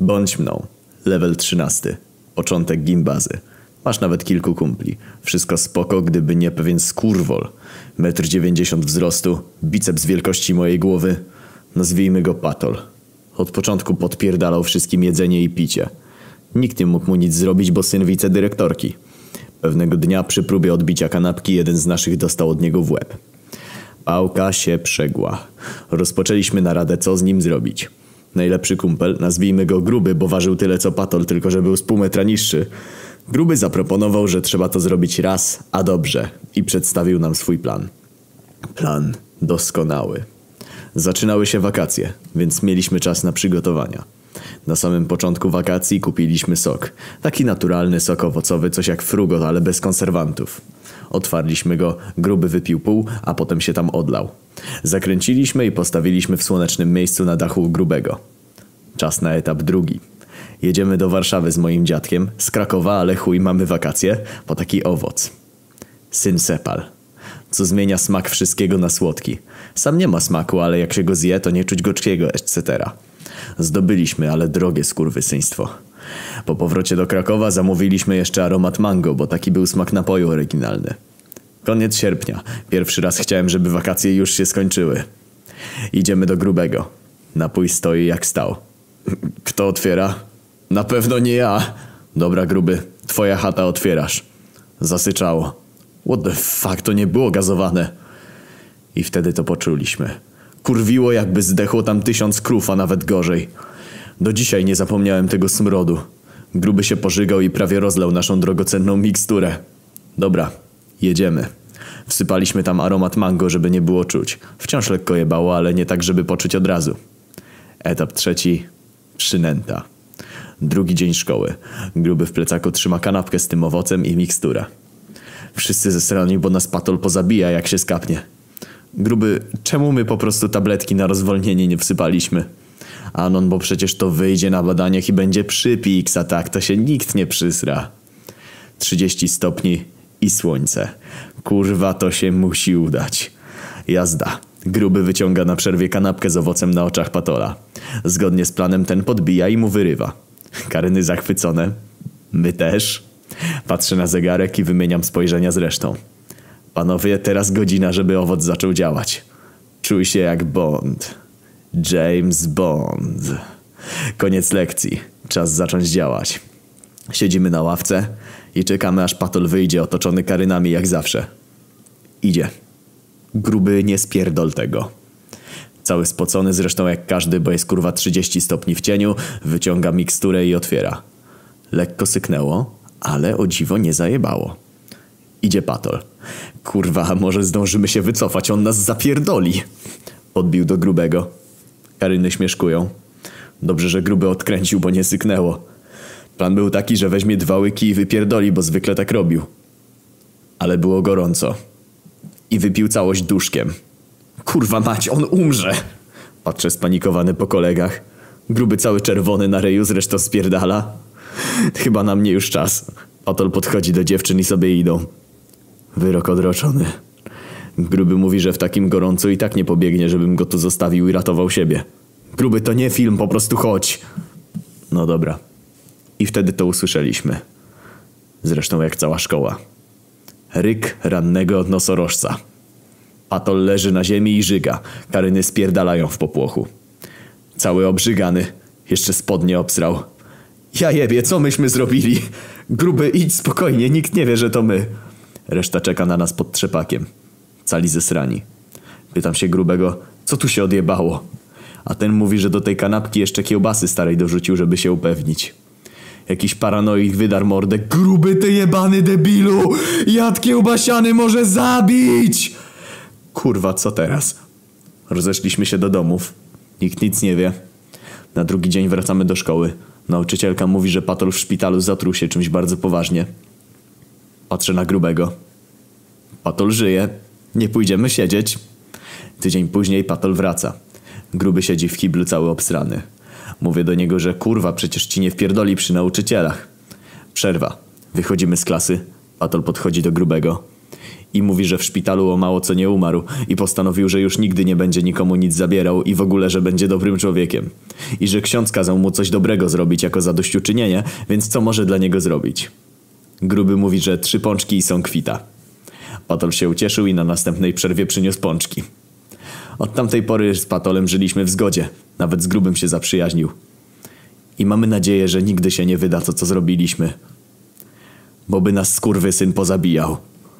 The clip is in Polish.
Bądź mną. Level 13. Początek gimbazy. Masz nawet kilku kumpli. Wszystko spoko, gdyby nie pewien skurwol. Metr 90 wzrostu, biceps wielkości mojej głowy. Nazwijmy go Patol. Od początku podpierdalał wszystkim jedzenie i picie. Nikt nie mógł mu nic zrobić, bo syn wicedyrektorki. Pewnego dnia przy próbie odbicia kanapki jeden z naszych dostał od niego w łeb. Pałka się przegła. Rozpoczęliśmy naradę, co z nim zrobić. Najlepszy kumpel, nazwijmy go Gruby, bo ważył tyle co Patol, tylko że był z pół metra niższy. Gruby zaproponował, że trzeba to zrobić raz, a dobrze i przedstawił nam swój plan. Plan doskonały. Zaczynały się wakacje, więc mieliśmy czas na przygotowania. Na samym początku wakacji kupiliśmy sok. Taki naturalny sok owocowy, coś jak frugot, ale bez konserwantów. Otwarliśmy go, gruby wypił pół, a potem się tam odlał. Zakręciliśmy i postawiliśmy w słonecznym miejscu na dachu grubego. Czas na etap drugi. Jedziemy do Warszawy z moim dziadkiem, z Krakowa, ale chuj, mamy wakacje, po taki owoc. Syn Sepal. Co zmienia smak wszystkiego na słodki. Sam nie ma smaku, ale jak się go zje, to nie czuć gorzkiego, etc. Zdobyliśmy, ale drogie skurwysyństwo. Po powrocie do Krakowa zamówiliśmy jeszcze aromat mango, bo taki był smak napoju oryginalny. Koniec sierpnia. Pierwszy raz chciałem, żeby wakacje już się skończyły. Idziemy do grubego. Napój stoi jak stał. Kto otwiera? Na pewno nie ja. Dobra, gruby. Twoja chata otwierasz. Zasyczało. What the fuck, to nie było gazowane. I wtedy to poczuliśmy. Kurwiło jakby zdechło tam tysiąc krów, a nawet gorzej. Do dzisiaj nie zapomniałem tego smrodu. Gruby się pożygał i prawie rozlał naszą drogocenną miksturę. Dobra, jedziemy. Wsypaliśmy tam aromat mango, żeby nie było czuć. Wciąż lekko jebało, ale nie tak, żeby poczuć od razu. Etap trzeci. Przynęta. Drugi dzień szkoły. Gruby w plecaku trzyma kanapkę z tym owocem i miksturę. Wszyscy zesrani, bo nas patol pozabija, jak się skapnie. Gruby, czemu my po prostu tabletki na rozwolnienie nie wsypaliśmy? Anon, bo przecież to wyjdzie na badaniach i będzie przypiks, a tak to się nikt nie przysra. 30 stopni i słońce. Kurwa, to się musi udać. Jazda. Gruby wyciąga na przerwie kanapkę z owocem na oczach Patola. Zgodnie z planem ten podbija i mu wyrywa. Karyny zachwycone. My też. Patrzę na zegarek i wymieniam spojrzenia z resztą. Panowie, teraz godzina, żeby owoc zaczął działać. Czuj się jak Bond. James Bond. Koniec lekcji. Czas zacząć działać. Siedzimy na ławce i czekamy aż Patol wyjdzie otoczony karynami jak zawsze. Idzie. Gruby nie spierdol tego. Cały spocony zresztą jak każdy, bo jest kurwa 30 stopni w cieniu, wyciąga miksturę i otwiera. Lekko syknęło, ale o dziwo nie zajebało. Idzie Patol. Kurwa, może zdążymy się wycofać, on nas zapierdoli. Podbił do grubego. Karyny śmieszkują. Dobrze, że gruby odkręcił, bo nie syknęło. Plan był taki, że weźmie dwa łyki i wypierdoli, bo zwykle tak robił. Ale było gorąco. I wypił całość duszkiem. Kurwa mać, on umrze! Patrzę spanikowany po kolegach. Gruby cały czerwony na reju zresztą spierdala. Chyba na mnie już czas. Otol podchodzi do dziewczyn i sobie idą. Wyrok odroczony. Gruby mówi, że w takim gorącu i tak nie pobiegnie, żebym go tu zostawił i ratował siebie. Gruby, to nie film, po prostu chodź. No dobra. I wtedy to usłyszeliśmy. Zresztą jak cała szkoła. Ryk rannego nosorożca. Patol leży na ziemi i żyga. Karyny spierdalają w popłochu. Cały obrzygany. Jeszcze spodnie obsrał. Ja jebie, co myśmy zrobili? Gruby, idź spokojnie, nikt nie wie, że to my. Reszta czeka na nas pod trzepakiem. Cali zesrani. Pytam się grubego, co tu się odjebało? A ten mówi, że do tej kanapki jeszcze kiełbasy starej dorzucił, żeby się upewnić. Jakiś paranoik wydar mordę. Gruby ty jebany debilu! Jad kiełbasiany może zabić! Kurwa, co teraz? Rozeszliśmy się do domów. Nikt nic nie wie. Na drugi dzień wracamy do szkoły. Nauczycielka mówi, że patol w szpitalu zatruł się czymś bardzo poważnie. Patrzę na grubego. Patol żyje. Nie pójdziemy siedzieć. Tydzień później Patol wraca. Gruby siedzi w kiblu cały obsrany. Mówię do niego, że kurwa, przecież ci nie wpierdoli przy nauczycielach. Przerwa. Wychodzimy z klasy. Patol podchodzi do grubego. I mówi, że w szpitalu o mało co nie umarł i postanowił, że już nigdy nie będzie nikomu nic zabierał i w ogóle, że będzie dobrym człowiekiem. I że ksiądz kazał mu coś dobrego zrobić jako zadośćuczynienie, więc co może dla niego zrobić? Gruby mówi, że trzy pączki i są kwita. Patol się ucieszył i na następnej przerwie przyniósł pączki. Od tamtej pory z Patolem żyliśmy w zgodzie. Nawet z Grubym się zaprzyjaźnił. I mamy nadzieję, że nigdy się nie wyda to, co zrobiliśmy. Bo by nas skurwy syn pozabijał.